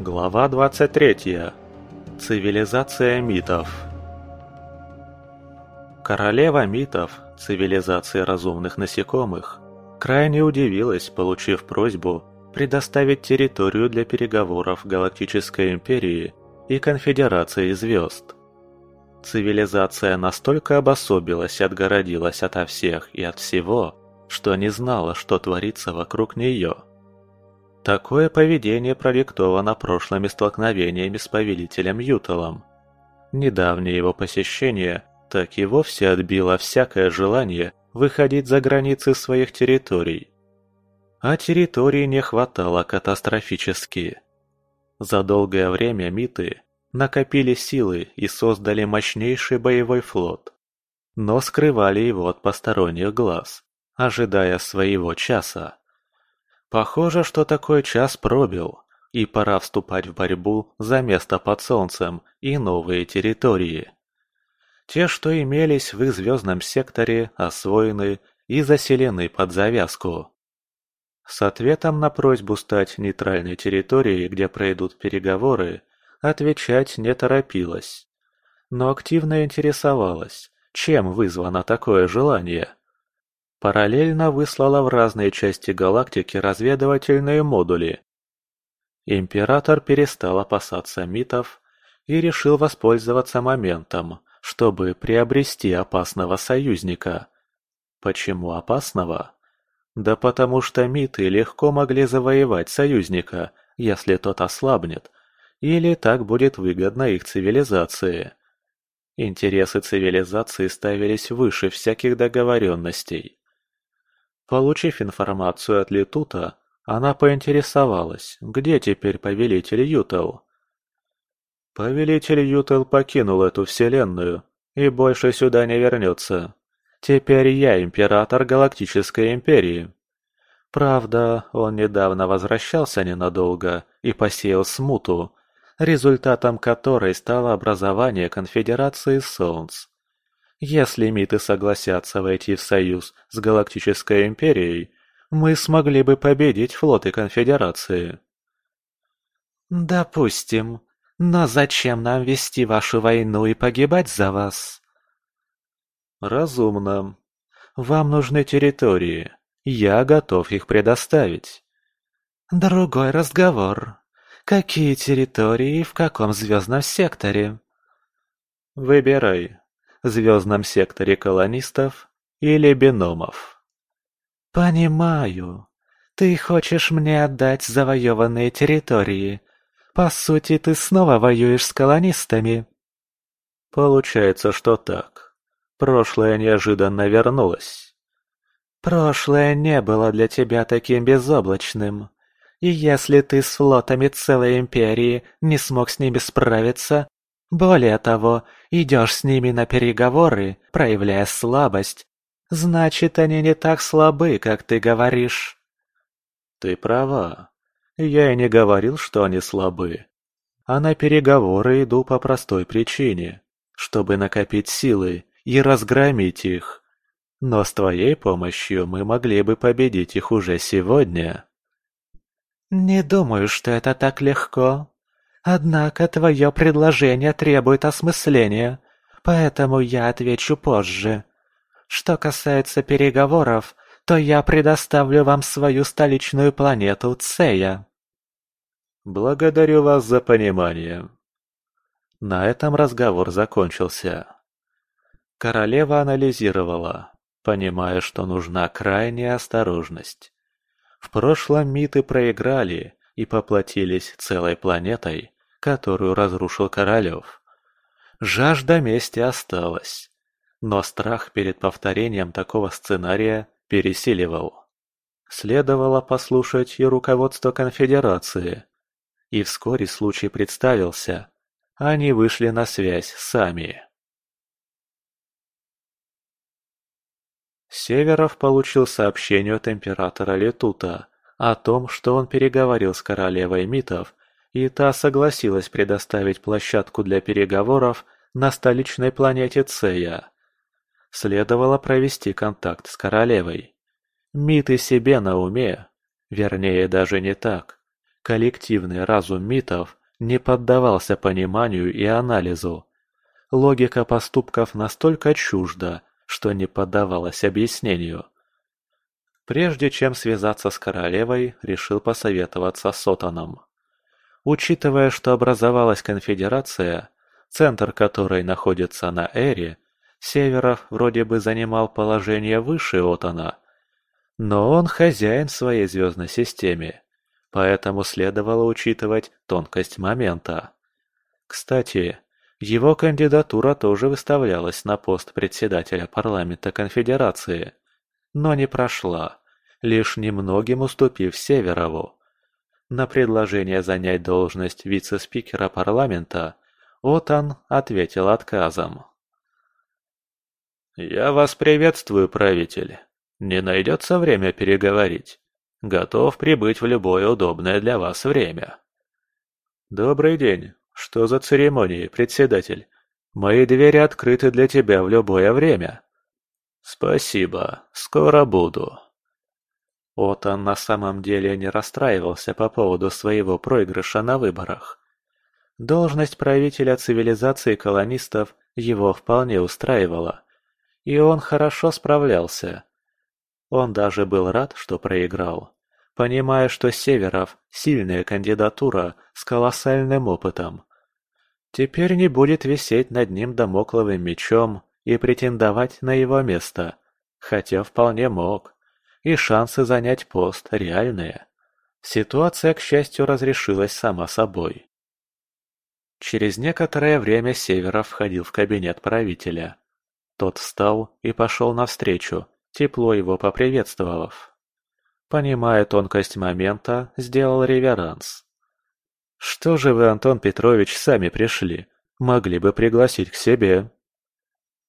Глава 23. Цивилизация митов. Королева митов, цивилизации разумных насекомых, крайне удивилась, получив просьбу предоставить территорию для переговоров Галактической Империи и Конфедерации Звезд. Цивилизация настолько обособилась и отгородилась ото всех и от всего, что не знала, что творится вокруг нее – Такое поведение продиктовано прошлыми столкновениями с повелителем Юталом. Недавнее его посещение так и вовсе отбило всякое желание выходить за границы своих территорий. А территории не хватало катастрофически. За долгое время миты накопили силы и создали мощнейший боевой флот, но скрывали его от посторонних глаз, ожидая своего часа. Похоже, что такой час пробил, и пора вступать в борьбу за место под солнцем и новые территории. Те, что имелись в их звездном секторе, освоены и заселены под завязку. С ответом на просьбу стать нейтральной территорией, где пройдут переговоры, отвечать не торопилась. Но активно интересовалась, чем вызвано такое желание. Параллельно выслала в разные части галактики разведывательные модули. Император перестал опасаться митов и решил воспользоваться моментом, чтобы приобрести опасного союзника. Почему опасного? Да потому что миты легко могли завоевать союзника, если тот ослабнет, или так будет выгодно их цивилизации. Интересы цивилизации ставились выше всяких договоренностей. Получив информацию от Летута, она поинтересовалась, где теперь повелитель Ютел. Повелитель Ютел покинул эту вселенную и больше сюда не вернется. Теперь я император Галактической Империи. Правда, он недавно возвращался ненадолго и посеял смуту, результатом которой стало образование Конфедерации Солнц. Если миты согласятся войти в союз с Галактической Империей, мы смогли бы победить флоты Конфедерации. Допустим. Но зачем нам вести вашу войну и погибать за вас? Разумно. Вам нужны территории. Я готов их предоставить. Другой разговор. Какие территории и в каком звездном секторе? Выбирай звездном секторе колонистов или биномов. «Понимаю. Ты хочешь мне отдать завоеванные территории. По сути, ты снова воюешь с колонистами». Получается, что так. Прошлое неожиданно вернулось. Прошлое не было для тебя таким безоблачным. И если ты с флотами целой империи не смог с ними справиться, более того, идешь с ними на переговоры, проявляя слабость, значит, они не так слабы, как ты говоришь. Ты права. Я и не говорил, что они слабы. А на переговоры иду по простой причине, чтобы накопить силы и разгромить их. Но с твоей помощью мы могли бы победить их уже сегодня. Не думаю, что это так легко. Однако твое предложение требует осмысления, поэтому я отвечу позже. Что касается переговоров, то я предоставлю вам свою столичную планету Цея. Благодарю вас за понимание. На этом разговор закончился. Королева анализировала, понимая, что нужна крайняя осторожность. В прошлом миты проиграли, и поплатились целой планетой, которую разрушил Королев. Жажда мести осталась, но страх перед повторением такого сценария пересиливал. Следовало послушать и руководство конфедерации. И вскоре случай представился. Они вышли на связь сами. Северов получил сообщение от императора Летута о том, что он переговорил с королевой митов, и та согласилась предоставить площадку для переговоров на столичной планете Цея. Следовало провести контакт с королевой. Миты себе на уме, вернее даже не так. Коллективный разум митов не поддавался пониманию и анализу. Логика поступков настолько чужда, что не поддавалась объяснению. Прежде чем связаться с королевой, решил посоветоваться с Отаном. Учитывая, что образовалась конфедерация, центр которой находится на Эре, Северов вроде бы занимал положение выше Отана, но он хозяин своей звездной системе, поэтому следовало учитывать тонкость момента. Кстати, его кандидатура тоже выставлялась на пост председателя парламента конфедерации, но не прошла лишь немногим уступив Северову. На предложение занять должность вице-спикера парламента Отан ответил отказом. «Я вас приветствую, правитель. Не найдется время переговорить. Готов прибыть в любое удобное для вас время». «Добрый день. Что за церемонии, председатель? Мои двери открыты для тебя в любое время». «Спасибо. Скоро буду». Отан на самом деле не расстраивался по поводу своего проигрыша на выборах. Должность правителя цивилизации колонистов его вполне устраивала, и он хорошо справлялся. Он даже был рад, что проиграл, понимая, что Северов – сильная кандидатура с колоссальным опытом. Теперь не будет висеть над ним домокловым мечом и претендовать на его место, хотя вполне мог и шансы занять пост реальные. Ситуация, к счастью, разрешилась сама собой. Через некоторое время Северов входил в кабинет правителя. Тот встал и пошел навстречу, тепло его поприветствовав. Понимая тонкость момента, сделал реверанс. «Что же вы, Антон Петрович, сами пришли? Могли бы пригласить к себе».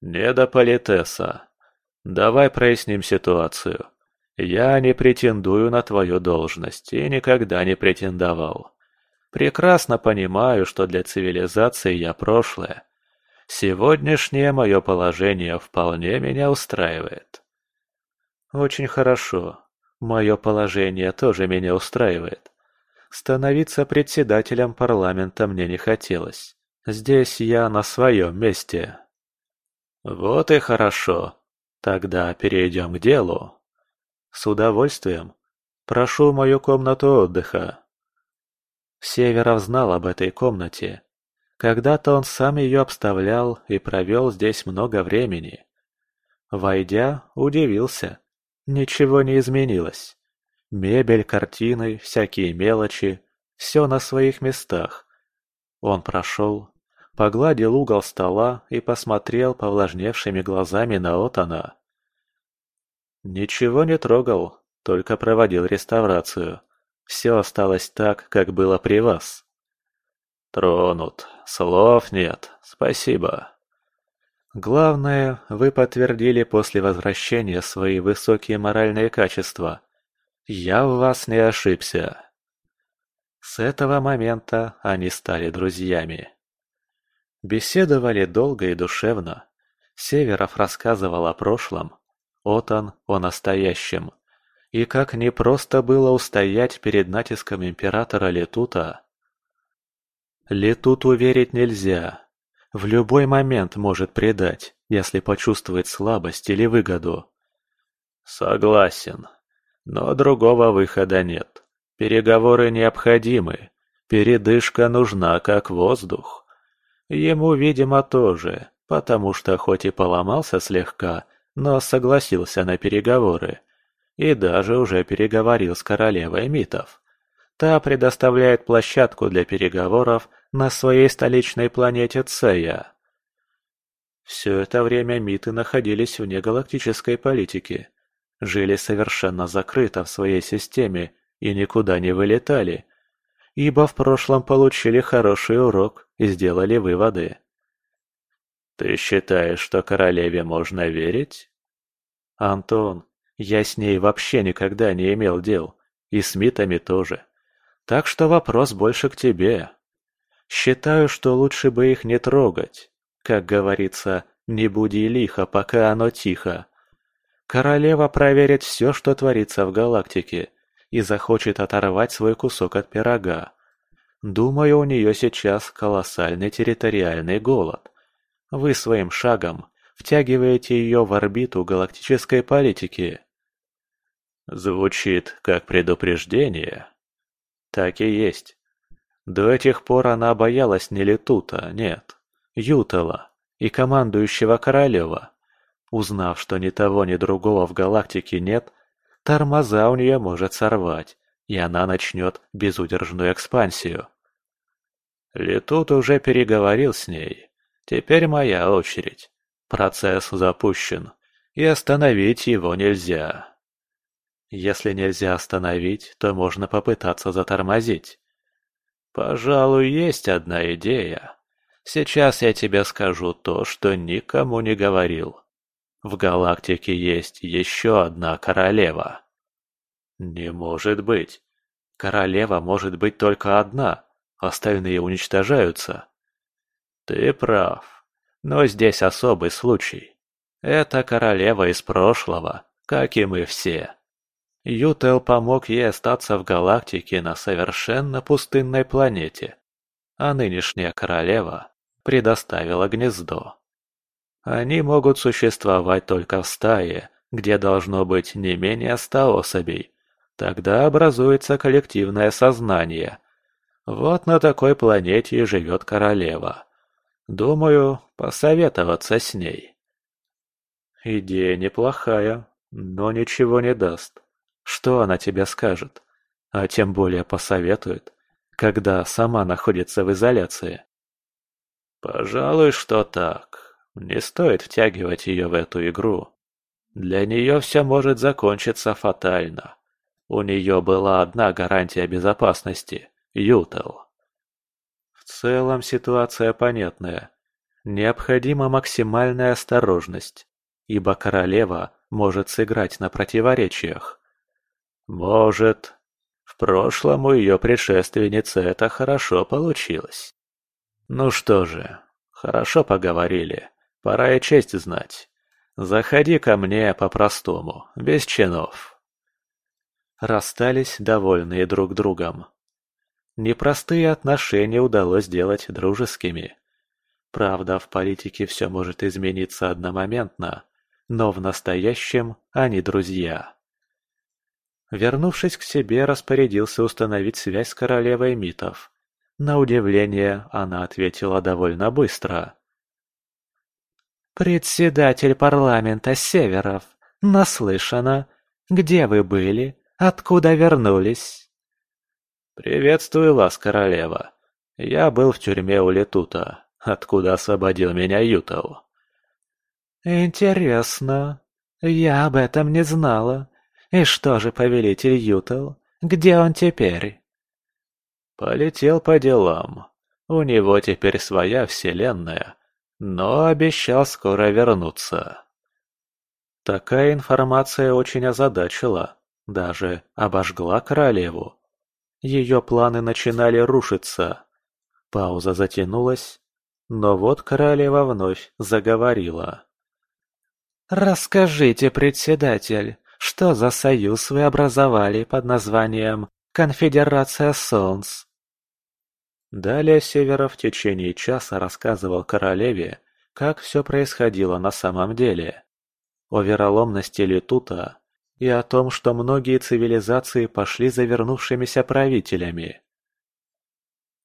«Не до политеса. Давай проясним ситуацию. Я не претендую на твою должность и никогда не претендовал. Прекрасно понимаю, что для цивилизации я прошлое. Сегодняшнее мое положение вполне меня устраивает. Очень хорошо. Мое положение тоже меня устраивает. Становиться председателем парламента мне не хотелось. Здесь я на своем месте. Вот и хорошо. Тогда перейдем к делу. С удовольствием. Прошу мою комнату отдыха. Северов знал об этой комнате. Когда-то он сам ее обставлял и провел здесь много времени. Войдя, удивился. Ничего не изменилось. Мебель, картины, всякие мелочи – все на своих местах. Он прошел, погладил угол стола и посмотрел повлажневшими глазами на Отана. Ничего не трогал, только проводил реставрацию. Все осталось так, как было при вас. Тронут. Слов нет. Спасибо. Главное, вы подтвердили после возвращения свои высокие моральные качества. Я в вас не ошибся. С этого момента они стали друзьями. Беседовали долго и душевно. Северов рассказывал о прошлом, Отан о настоящем. И как непросто было устоять перед натиском императора Летута. Летуту верить нельзя. В любой момент может предать, если почувствует слабость или выгоду. Согласен. Но другого выхода нет. Переговоры необходимы. Передышка нужна, как воздух. Ему, видимо, тоже, потому что хоть и поломался слегка, но согласился на переговоры. И даже уже переговорил с королевой митов. Та предоставляет площадку для переговоров на своей столичной планете Цея. Все это время миты находились вне галактической политики. Жили совершенно закрыто в своей системе и никуда не вылетали, ибо в прошлом получили хороший урок и сделали выводы. Ты считаешь, что королеве можно верить? Антон, я с ней вообще никогда не имел дел. И с Митами тоже. Так что вопрос больше к тебе. Считаю, что лучше бы их не трогать. Как говорится, не буди лихо, пока оно тихо. Королева проверит все, что творится в галактике, и захочет оторвать свой кусок от пирога. Думаю, у нее сейчас колоссальный территориальный голод. Вы своим шагом втягиваете ее в орбиту галактической политики. Звучит как предупреждение. Так и есть. До этих пор она боялась не Летута, нет, Ютала и командующего Королева. Узнав, что ни того, ни другого в галактике нет, тормоза у нее может сорвать, и она начнет безудержную экспансию. Летут уже переговорил с ней. Теперь моя очередь. Процесс запущен, и остановить его нельзя. Если нельзя остановить, то можно попытаться затормозить. Пожалуй, есть одна идея. Сейчас я тебе скажу то, что никому не говорил. В галактике есть еще одна королева. Не может быть. Королева может быть только одна, остальные уничтожаются. Ты прав. Но здесь особый случай. Это королева из прошлого, как и мы все. Ютел помог ей остаться в галактике на совершенно пустынной планете, а нынешняя королева предоставила гнездо. Они могут существовать только в стае, где должно быть не менее ста особей. Тогда образуется коллективное сознание. Вот на такой планете и живет королева. Думаю, посоветоваться с ней. Идея неплохая, но ничего не даст. Что она тебе скажет? А тем более посоветует, когда сама находится в изоляции. Пожалуй, что так. Не стоит втягивать ее в эту игру. Для нее все может закончиться фатально. У нее была одна гарантия безопасности – Ютел. В целом ситуация понятная. Необходима максимальная осторожность, ибо королева может сыграть на противоречиях. Может, в прошлом у ее предшественницы это хорошо получилось. Ну что же, хорошо поговорили, пора и честь знать. Заходи ко мне по-простому, без чинов. Расстались довольные друг другом. Непростые отношения удалось сделать дружескими. Правда, в политике все может измениться одномоментно, но в настоящем они друзья. Вернувшись к себе, распорядился установить связь с королевой митов. На удивление, она ответила довольно быстро. «Председатель парламента Северов, наслышана. Где вы были? Откуда вернулись?» «Приветствую вас, королева. Я был в тюрьме у Летута, откуда освободил меня Ютал». «Интересно. Я об этом не знала. И что же повелитель Ютел? Где он теперь? Полетел по делам. У него теперь своя вселенная, но обещал скоро вернуться. Такая информация очень озадачила, даже обожгла королеву. Ее планы начинали рушиться. Пауза затянулась, но вот королева вновь заговорила. «Расскажите, председатель, что за союз вы образовали под названием «Конфедерация Солнц»?» Далее Северов в течение часа рассказывал королеве, как все происходило на самом деле. О вероломности Летута и о том, что многие цивилизации пошли за вернувшимися правителями.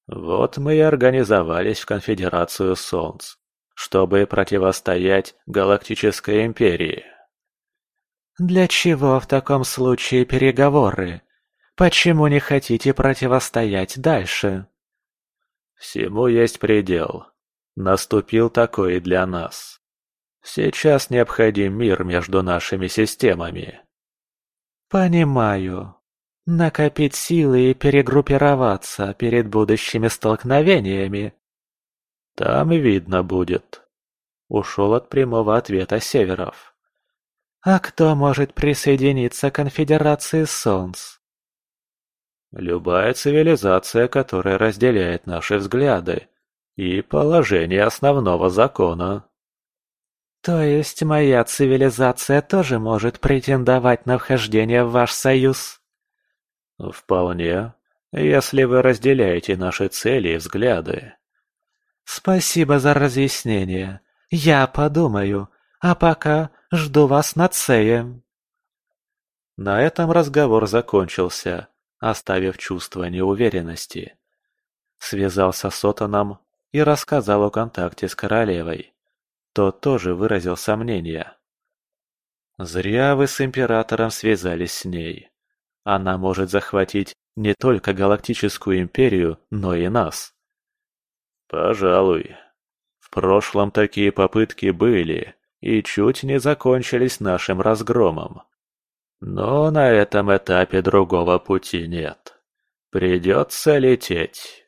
Вот мы и организовались в Конфедерацию Солнц, чтобы противостоять Галактической Империи. «Для чего в таком случае переговоры? Почему не хотите противостоять дальше?» «Всему есть предел. Наступил такой и для нас. Сейчас необходим мир между нашими системами». «Понимаю. Накопить силы и перегруппироваться перед будущими столкновениями». «Там видно будет», — ушел от прямого ответа Северов. А кто может присоединиться к Конфедерации Солнц? Любая цивилизация, которая разделяет наши взгляды и положение основного закона. То есть моя цивилизация тоже может претендовать на вхождение в ваш союз? Вполне, если вы разделяете наши цели и взгляды. Спасибо за разъяснение. Я подумаю, а пока жду вас на Цее. На этом разговор закончился, оставив чувство неуверенности. Связался с Отоном и рассказал о контакте с королевой. Тот тоже выразил сомнения. Зря вы с Императором связались с ней. Она может захватить не только Галактическую Империю, но и нас. Пожалуй. В прошлом такие попытки были и чуть не закончились нашим разгромом. Но на этом этапе другого пути нет. Придется лететь.